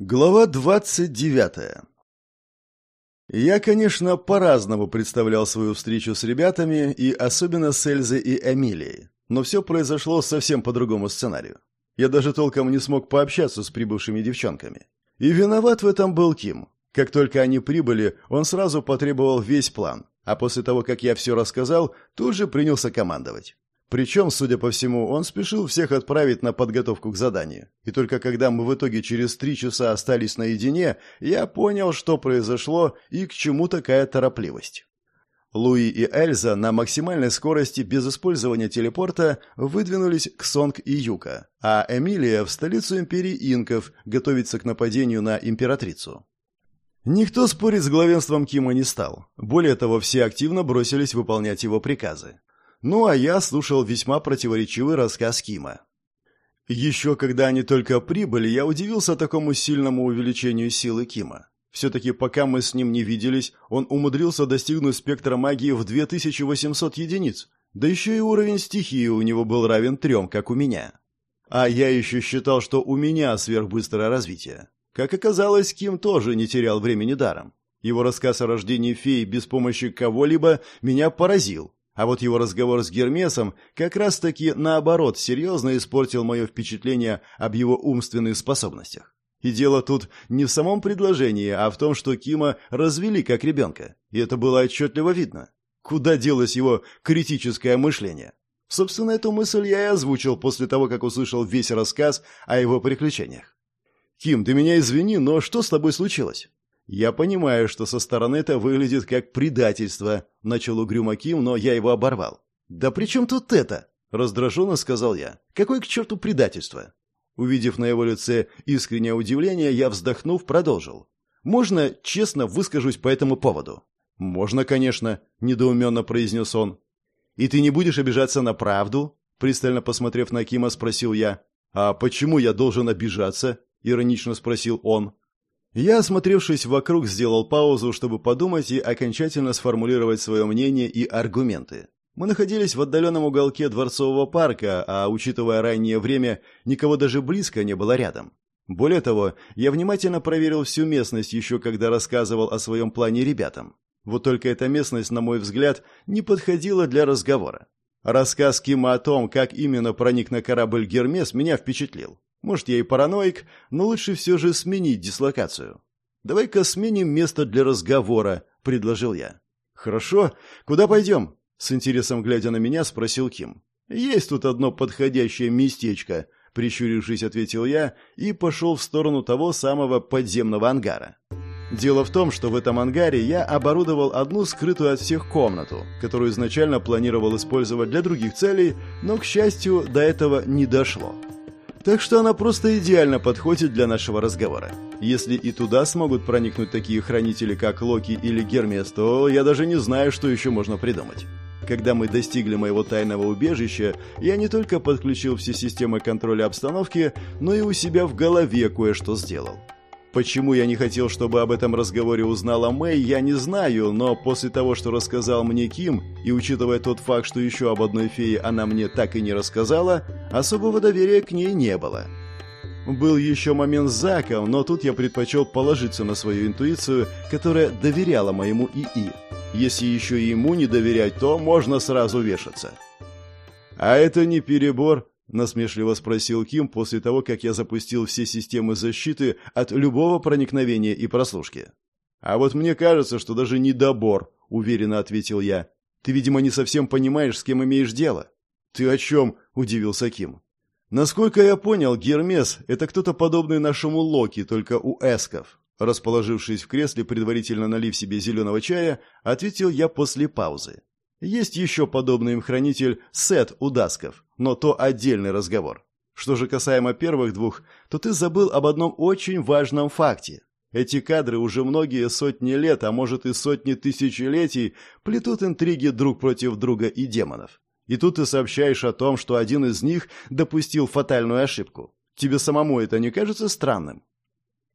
Глава 29. Я, конечно, по-разному представлял свою встречу с ребятами, и особенно с Эльзой и Эмилией, но все произошло совсем по другому сценарию. Я даже толком не смог пообщаться с прибывшими девчонками. И виноват в этом был Ким. Как только они прибыли, он сразу потребовал весь план, а после того, как я все рассказал, тут же принялся командовать. Причем, судя по всему, он спешил всех отправить на подготовку к заданию. И только когда мы в итоге через три часа остались наедине, я понял, что произошло и к чему такая торопливость. Луи и Эльза на максимальной скорости без использования телепорта выдвинулись к Сонг и Юка, а Эмилия в столицу империи инков готовится к нападению на императрицу. Никто спорить с главенством Кима не стал. Более того, все активно бросились выполнять его приказы. Ну а я слушал весьма противоречивый рассказ Кима. Еще когда они только прибыли, я удивился такому сильному увеличению силы Кима. Все-таки пока мы с ним не виделись, он умудрился достигнуть спектра магии в 2800 единиц. Да еще и уровень стихии у него был равен трем, как у меня. А я еще считал, что у меня сверхбыстрое развитие. Как оказалось, Ким тоже не терял времени даром. Его рассказ о рождении феи без помощи кого-либо меня поразил. А вот его разговор с Гермесом как раз-таки наоборот серьезно испортил мое впечатление об его умственных способностях. И дело тут не в самом предложении, а в том, что Кима развели как ребенка. И это было отчетливо видно. Куда делось его критическое мышление? Собственно, эту мысль я и озвучил после того, как услышал весь рассказ о его приключениях. «Ким, ты меня извини, но что с тобой случилось?» «Я понимаю, что со стороны это выглядит как предательство», — начал угрюмо Ким, но я его оборвал. «Да при чем тут это?» — раздраженно сказал я. «Какое к черту предательство?» Увидев на его лице искреннее удивление, я, вздохнув, продолжил. «Можно честно выскажусь по этому поводу?» «Можно, конечно», — недоуменно произнес он. «И ты не будешь обижаться на правду?» Пристально посмотрев на Кима, спросил я. «А почему я должен обижаться?» — иронично спросил он. Я, осмотревшись вокруг, сделал паузу, чтобы подумать и окончательно сформулировать свое мнение и аргументы. Мы находились в отдаленном уголке Дворцового парка, а, учитывая раннее время, никого даже близко не было рядом. Более того, я внимательно проверил всю местность еще когда рассказывал о своем плане ребятам. Вот только эта местность, на мой взгляд, не подходила для разговора. Рассказ Кима о том, как именно проник на корабль «Гермес», меня впечатлил. Может, я и параноик, но лучше все же сменить дислокацию. «Давай-ка сменим место для разговора», — предложил я. «Хорошо. Куда пойдем?» — с интересом глядя на меня, спросил Ким. «Есть тут одно подходящее местечко», — прищурившись, ответил я и пошел в сторону того самого подземного ангара. Дело в том, что в этом ангаре я оборудовал одну скрытую от всех комнату, которую изначально планировал использовать для других целей, но, к счастью, до этого не дошло. Так что она просто идеально подходит для нашего разговора. Если и туда смогут проникнуть такие хранители, как Локи или Гермес, то я даже не знаю, что еще можно придумать. Когда мы достигли моего тайного убежища, я не только подключил все системы контроля обстановки, но и у себя в голове кое-что сделал. Почему я не хотел, чтобы об этом разговоре узнала Мэй, я не знаю, но после того, что рассказал мне Ким, и учитывая тот факт, что еще об одной фее она мне так и не рассказала, особого доверия к ней не было. Был еще момент с Заком, но тут я предпочел положиться на свою интуицию, которая доверяла моему ИИ. Если еще и ему не доверять, то можно сразу вешаться. А это не перебор, насмешливо спросил Ким после того, как я запустил все системы защиты от любого проникновения и прослушки. А вот мне кажется, что даже недобор, уверенно ответил я. Ты, видимо, не совсем понимаешь, с кем имеешь дело. Ты о чем? удивился Ким. Насколько я понял, Гермес это кто-то подобный нашему Локи, только у эсков. Расположившись в кресле, предварительно налив себе зеленого чая, ответил я после паузы. Есть еще подобный им хранитель Сет у Дасков, но то отдельный разговор. Что же касаемо первых двух, то ты забыл об одном очень важном факте. Эти кадры уже многие сотни лет, а может и сотни тысячелетий, плетут интриги друг против друга и демонов. И тут ты сообщаешь о том, что один из них допустил фатальную ошибку. Тебе самому это не кажется странным?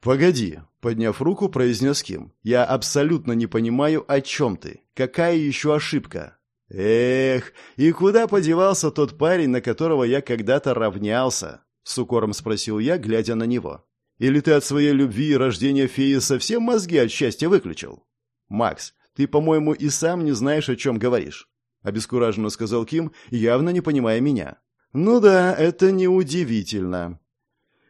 «Погоди», — подняв руку, произнес Ким. «Я абсолютно не понимаю, о чем ты. Какая еще ошибка?» «Эх, и куда подевался тот парень, на которого я когда-то равнялся?» — с укором спросил я, глядя на него. Или ты от своей любви и рождения феи совсем мозги от счастья выключил? Макс, ты, по-моему, и сам не знаешь, о чем говоришь. Обескураженно сказал Ким, явно не понимая меня. Ну да, это неудивительно.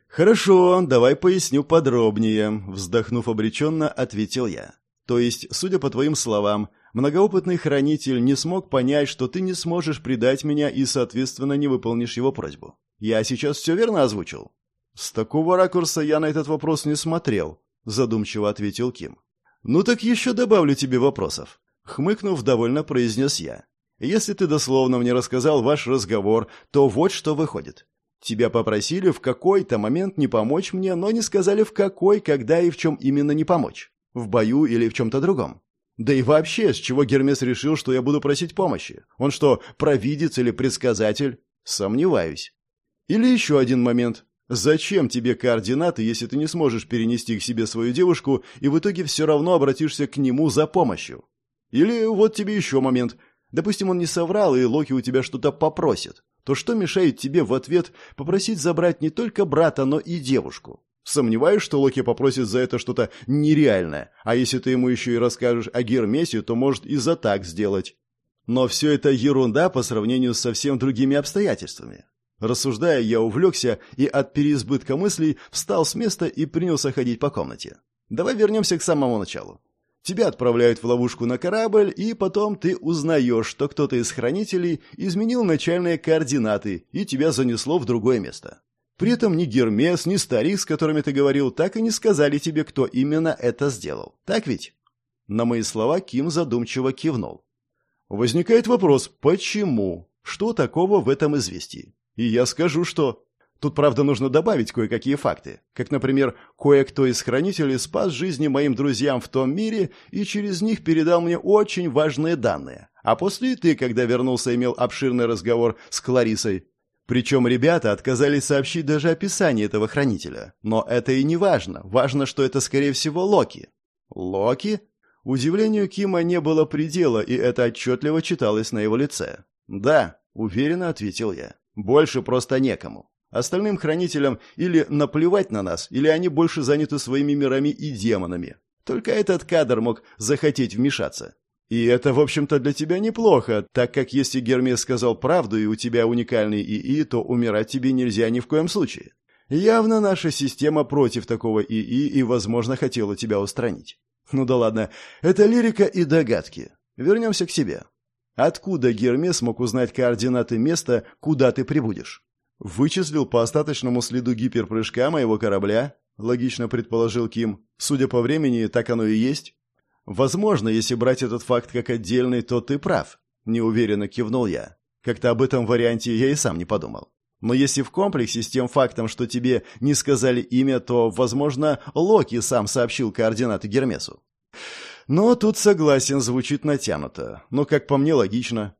Хорошо, давай поясню подробнее, вздохнув обреченно, ответил я. То есть, судя по твоим словам, многоопытный хранитель не смог понять, что ты не сможешь предать меня и, соответственно, не выполнишь его просьбу. Я сейчас все верно озвучил? С такого ракурса я на этот вопрос не смотрел, задумчиво ответил Ким. Ну так еще добавлю тебе вопросов. Хмыкнув, довольно произнес я. Если ты дословно мне рассказал ваш разговор, то вот что выходит. Тебя попросили в какой-то момент не помочь мне, но не сказали в какой, когда и в чем именно не помочь. В бою или в чем-то другом. Да и вообще, с чего Гермес решил, что я буду просить помощи? Он что, провидец или предсказатель? Сомневаюсь. Или еще один момент. Зачем тебе координаты, если ты не сможешь перенести к себе свою девушку и в итоге все равно обратишься к нему за помощью? Или вот тебе еще момент. Допустим, он не соврал, и Локи у тебя что-то попросит. То что мешает тебе в ответ попросить забрать не только брата, но и девушку? Сомневаюсь, что Локи попросит за это что-то нереальное, а если ты ему еще и расскажешь о Гермесе, то может и за так сделать. Но все это ерунда по сравнению с совсем другими обстоятельствами. Рассуждая, я увлекся и от переизбытка мыслей встал с места и принялся ходить по комнате. Давай вернемся к самому началу. Тебя отправляют в ловушку на корабль, и потом ты узнаешь, что кто-то из хранителей изменил начальные координаты, и тебя занесло в другое место. При этом ни Гермес, ни старик, с которыми ты говорил, так и не сказали тебе, кто именно это сделал. Так ведь? На мои слова Ким задумчиво кивнул. Возникает вопрос, почему? Что такого в этом известии? И я скажу, что... Тут, правда, нужно добавить кое-какие факты. Как, например, кое-кто из хранителей спас жизни моим друзьям в том мире и через них передал мне очень важные данные. А после ты, когда вернулся, имел обширный разговор с Кларисой. Причем ребята отказались сообщить даже описание этого хранителя. Но это и не важно. Важно, что это, скорее всего, Локи. Локи? Удивлению Кима не было предела, и это отчетливо читалось на его лице. «Да», — уверенно ответил я. Больше просто некому. Остальным хранителям или наплевать на нас, или они больше заняты своими мирами и демонами. Только этот кадр мог захотеть вмешаться. И это, в общем-то, для тебя неплохо, так как если Гермес сказал правду и у тебя уникальный ИИ, то умирать тебе нельзя ни в коем случае. Явно наша система против такого ИИ и, возможно, хотела тебя устранить. Ну да ладно, это лирика и догадки. Вернемся к себе. Откуда Гермес мог узнать координаты места, куда ты прибудешь? Вычислил по остаточному следу гиперпрыжка моего корабля, логично предположил Ким. Судя по времени, так оно и есть. Возможно, если брать этот факт как отдельный, то ты прав, неуверенно кивнул я. Как-то об этом варианте я и сам не подумал. Но если в комплексе с тем фактом, что тебе не сказали имя, то, возможно, Локи сам сообщил координаты Гермесу. Но тут согласен, звучит натянуто. Но, как по мне, логично.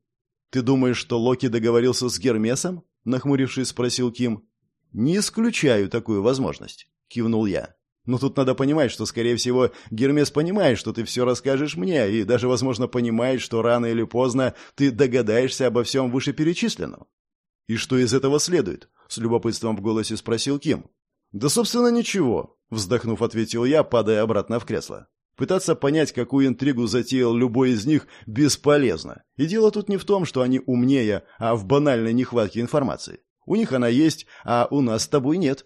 «Ты думаешь, что Локи договорился с Гермесом?» — нахмурившись, спросил Ким. «Не исключаю такую возможность», — кивнул я. «Но тут надо понимать, что, скорее всего, Гермес понимает, что ты все расскажешь мне, и даже, возможно, понимает, что рано или поздно ты догадаешься обо всем вышеперечисленном». «И что из этого следует?» — с любопытством в голосе спросил Ким. «Да, собственно, ничего», — вздохнув, ответил я, падая обратно в кресло. Пытаться понять, какую интригу затеял любой из них, бесполезно. И дело тут не в том, что они умнее, а в банальной нехватке информации. У них она есть, а у нас с тобой нет.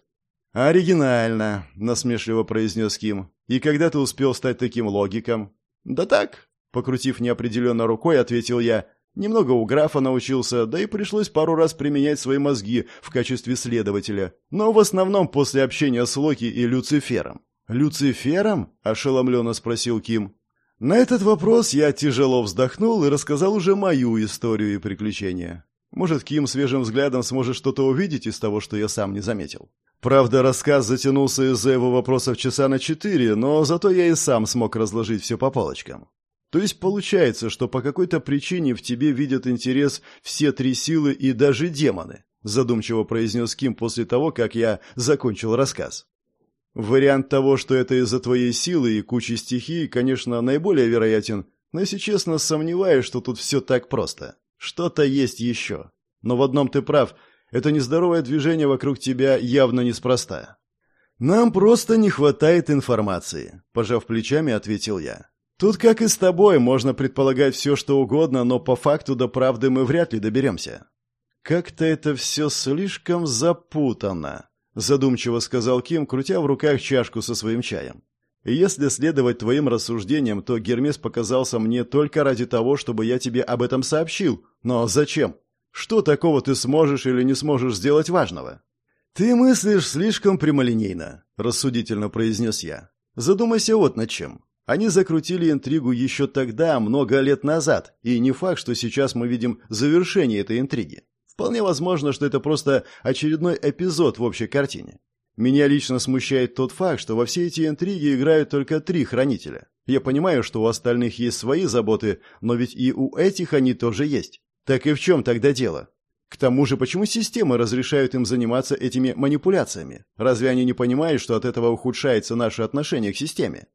«Оригинально», — насмешливо произнес Ким. «И когда ты успел стать таким логиком?» «Да так», — покрутив неопределенно рукой, ответил я. «Немного у графа научился, да и пришлось пару раз применять свои мозги в качестве следователя. Но в основном после общения с Локи и Люцифером. «Люцифером?» – ошеломленно спросил Ким. На этот вопрос я тяжело вздохнул и рассказал уже мою историю и приключения. Может, Ким свежим взглядом сможет что-то увидеть из того, что я сам не заметил. Правда, рассказ затянулся из-за его вопросов часа на четыре, но зато я и сам смог разложить все по полочкам. То есть получается, что по какой-то причине в тебе видят интерес все три силы и даже демоны, задумчиво произнес Ким после того, как я закончил рассказ. Вариант того, что это из-за твоей силы и кучи стихий, конечно, наиболее вероятен, но, если честно, сомневаюсь, что тут все так просто. Что-то есть еще. Но в одном ты прав, это нездоровое движение вокруг тебя явно неспроста. «Нам просто не хватает информации», – пожав плечами, ответил я. «Тут, как и с тобой, можно предполагать все, что угодно, но по факту до правды мы вряд ли доберемся». «Как-то это все слишком запутано», – задумчиво сказал Ким, крутя в руках чашку со своим чаем. И если следовать твоим рассуждениям, то Гермес показался мне только ради того, чтобы я тебе об этом сообщил. Но зачем? Что такого ты сможешь или не сможешь сделать важного? Ты мыслишь слишком прямолинейно, рассудительно произнес я. Задумайся вот над чем. Они закрутили интригу еще тогда, много лет назад, и не факт, что сейчас мы видим завершение этой интриги. Вполне возможно, что это просто очередной эпизод в общей картине. Меня лично смущает тот факт, что во все эти интриги играют только три хранителя. Я понимаю, что у остальных есть свои заботы, но ведь и у этих они тоже есть. Так и в чем тогда дело? К тому же, почему системы разрешают им заниматься этими манипуляциями? Разве они не понимают, что от этого ухудшается наше отношение к системе?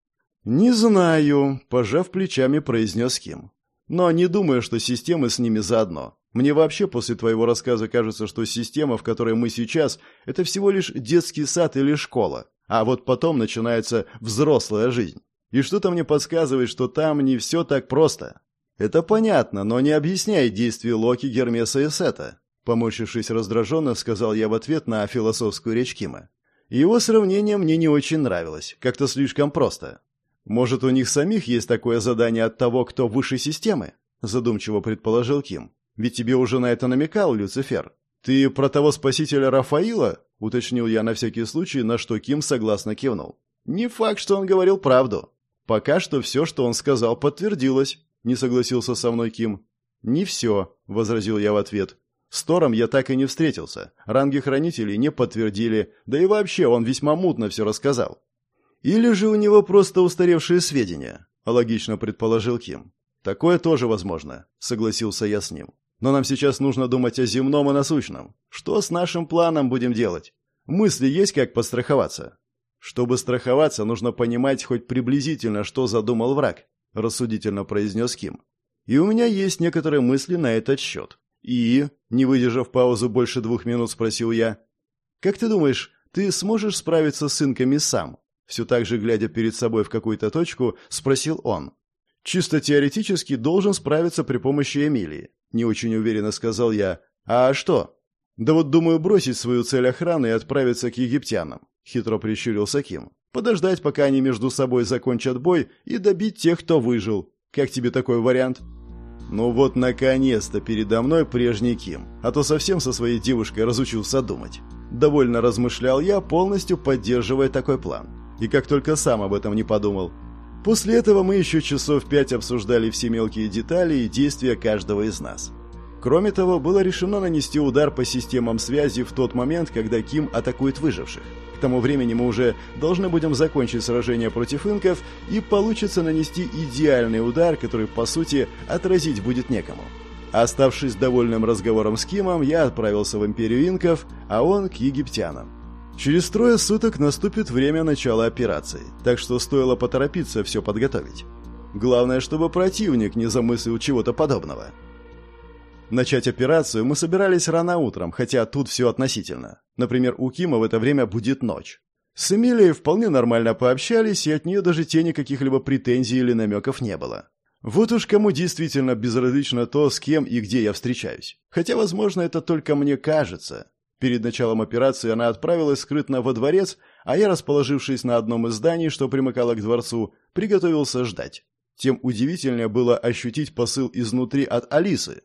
«Не знаю», – пожав плечами, произнес Ким. «Но не думаю, что системы с ними заодно. Мне вообще после твоего рассказа кажется, что система, в которой мы сейчас, это всего лишь детский сад или школа, а вот потом начинается взрослая жизнь. И что-то мне подсказывает, что там не все так просто. Это понятно, но не объясняет действия Локи, Гермеса и Сета. Поморщившись раздраженно, сказал я в ответ на философскую речь Кима. Его сравнение мне не очень нравилось, как-то слишком просто. Может, у них самих есть такое задание от того, кто выше системы? Задумчиво предположил Ким. Ведь тебе уже на это намекал Люцифер. Ты про того спасителя Рафаила? Уточнил я на всякий случай, на что Ким согласно кивнул. Не факт, что он говорил правду. Пока что все, что он сказал, подтвердилось. Не согласился со мной Ким. Не все, возразил я в ответ. С Тором я так и не встретился. Ранги хранителей не подтвердили, да и вообще он весьма мутно все рассказал. Или же у него просто устаревшие сведения, логично предположил Ким. Такое тоже возможно, согласился я с ним. Но нам сейчас нужно думать о земном и насущном. Что с нашим планом будем делать? Мысли есть, как подстраховаться? Чтобы страховаться, нужно понимать хоть приблизительно, что задумал враг, рассудительно произнес Ким. И у меня есть некоторые мысли на этот счет. И, не выдержав паузу больше двух минут, спросил я, «Как ты думаешь, ты сможешь справиться с инками сам?» Все так же, глядя перед собой в какую-то точку, спросил он. «Чисто теоретически должен справиться при помощи Эмилии. Не очень уверенно сказал я. А что? Да вот думаю бросить свою цель охраны и отправиться к египтянам. Хитро прищурился Ким. Подождать, пока они между собой закончат бой и добить тех, кто выжил. Как тебе такой вариант? Ну вот наконец-то передо мной прежний Ким, а то совсем со своей девушкой разучился думать. Довольно размышлял я, полностью поддерживая такой план. И как только сам об этом не подумал. После этого мы еще часов пять обсуждали все мелкие детали и действия каждого из нас. Кроме того, было решено нанести удар по системам связи в тот момент, когда Ким атакует выживших. К тому времени мы уже должны будем закончить сражение против инков, и получится нанести идеальный удар, который, по сути, отразить будет некому. Оставшись довольным разговором с Кимом, я отправился в Империю инков, а он к египтянам. Через трое суток наступит время начала операции, так что стоило поторопиться все подготовить. Главное, чтобы противник не замыслил чего-то подобного. Начать операцию мы собирались рано утром, хотя тут все относительно. Например, у Кима в это время будет ночь. С Эмилией вполне нормально пообщались, и от нее даже тени каких-либо претензий или намеков не было. Вот уж кому действительно безразлично то, с кем и где я встречаюсь. Хотя, возможно, это только мне кажется. Перед началом операции она отправилась скрытно во дворец, а я, расположившись на одном из зданий, что примыкало к дворцу, приготовился ждать. Тем удивительнее было ощутить посыл изнутри от Алисы.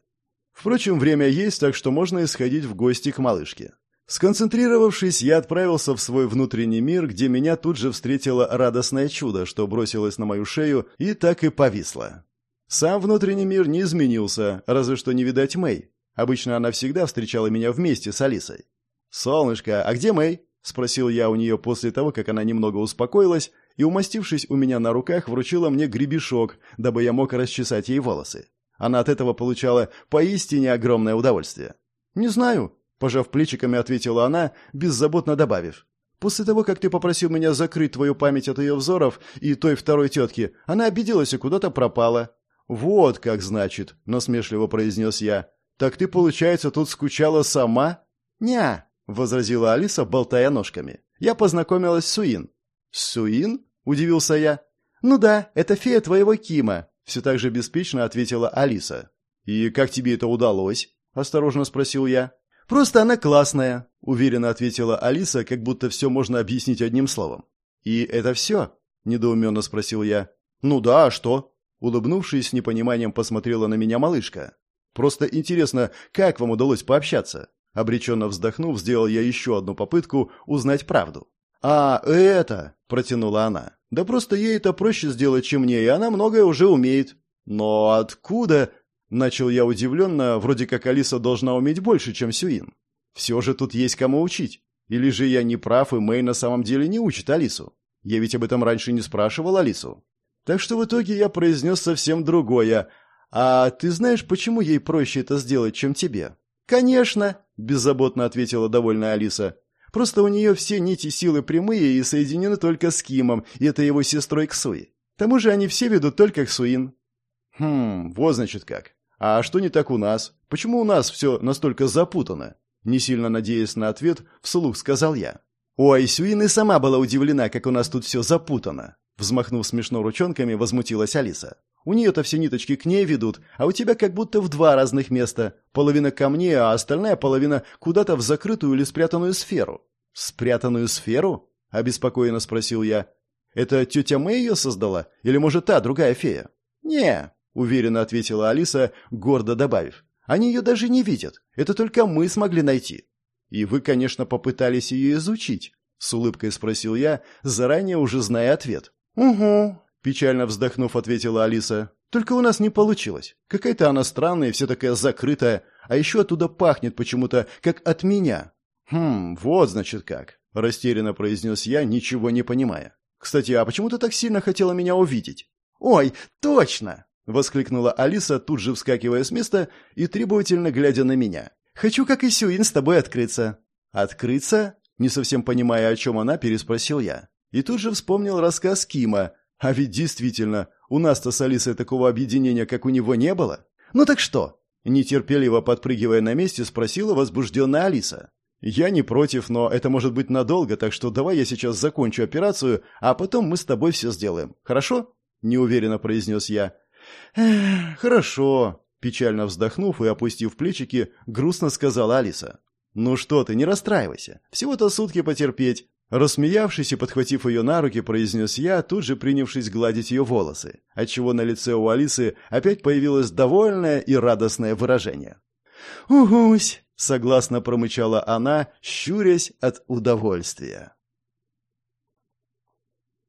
Впрочем, время есть, так что можно исходить в гости к малышке. Сконцентрировавшись, я отправился в свой внутренний мир, где меня тут же встретило радостное чудо, что бросилось на мою шею и так и повисло. Сам внутренний мир не изменился, разве что не видать Мэй. Обычно она всегда встречала меня вместе с Алисой. «Солнышко, а где Мэй?» – спросил я у нее после того, как она немного успокоилась и, умастившись у меня на руках, вручила мне гребешок, дабы я мог расчесать ей волосы. Она от этого получала поистине огромное удовольствие. «Не знаю», – пожав плечиками, ответила она, беззаботно добавив. «После того, как ты попросил меня закрыть твою память от ее взоров и той второй тетки, она обиделась и куда-то пропала». «Вот как значит», – насмешливо произнес я. «Так ты, получается, тут скучала сама?» «Ня», — возразила Алиса, болтая ножками. Я познакомилась с Суин». «Суин?» – удивился я. «Ну да, это фея твоего Кима», – все так же беспечно ответила Алиса. «И как тебе это удалось?» – осторожно спросил я. «Просто она классная», – уверенно ответила Алиса, как будто все можно объяснить одним словом. «И это все?» – недоуменно спросил я. «Ну да, а что?» Улыбнувшись, с непониманием посмотрела на меня малышка. «Просто интересно, как вам удалось пообщаться?» Обреченно вздохнув, сделал я еще одну попытку узнать правду. «А, это...» – протянула она. «Да просто ей это проще сделать, чем мне, и она многое уже умеет». «Но откуда?» – начал я удивленно, вроде как Алиса должна уметь больше, чем Сюин. «Все же тут есть кому учить. Или же я не прав, и Мэй на самом деле не учит Алису? Я ведь об этом раньше не спрашивал Алису. Так что в итоге я произнес совсем другое. «А ты знаешь, почему ей проще это сделать, чем тебе?» «Конечно», – беззаботно ответила довольная Алиса. «Просто у нее все нити силы прямые и соединены только с Кимом, и это его сестрой Ксуи. К тому же они все ведут только к Суин». «Хм, вот значит как. А что не так у нас? Почему у нас все настолько запутано?» Не сильно надеясь на ответ, вслух сказал я. «Ой, Сюин и сама была удивлена, как у нас тут все запутано. Взмахнув смешно ручонками, возмутилась Алиса. «У нее-то все ниточки к ней ведут, а у тебя как будто в два разных места. Половина ко мне, а остальная половина куда-то в закрытую или спрятанную сферу». «Спрятанную сферу?» – обеспокоенно спросил я. «Это тетя Мэй ее создала? Или, может, та, другая фея?» «Не», – уверенно ответила Алиса, гордо добавив. «Они ее даже не видят. Это только мы смогли найти». «И вы, конечно, попытались ее изучить?» – с улыбкой спросил я, заранее уже зная ответ. «Угу», – печально вздохнув, ответила Алиса. «Только у нас не получилось. Какая-то она странная, все такая закрытая, а еще оттуда пахнет почему-то, как от меня». «Хм, вот, значит, как», – растерянно произнес я, ничего не понимая. «Кстати, а почему ты так сильно хотела меня увидеть?» «Ой, точно!» – воскликнула Алиса, тут же вскакивая с места и требовательно глядя на меня. «Хочу, как и Сюин, с тобой открыться». «Открыться?» – не совсем понимая, о чем она, переспросил я. И тут же вспомнил рассказ Кима. А ведь действительно, у нас-то с Алисой такого объединения, как у него, не было. Ну так что? Нетерпеливо подпрыгивая на месте, спросила возбужденная Алиса. «Я не против, но это может быть надолго, так что давай я сейчас закончу операцию, а потом мы с тобой все сделаем. Хорошо?» – неуверенно произнес я. «Эх, хорошо», – печально вздохнув и опустив плечики, грустно сказала Алиса. «Ну что ты, не расстраивайся. Всего-то сутки потерпеть. Рассмеявшись и подхватив ее на руки, произнес я, тут же принявшись гладить ее волосы, отчего на лице у Алисы опять появилось довольное и радостное выражение. «Угусь!» — согласно промычала она, щурясь от удовольствия.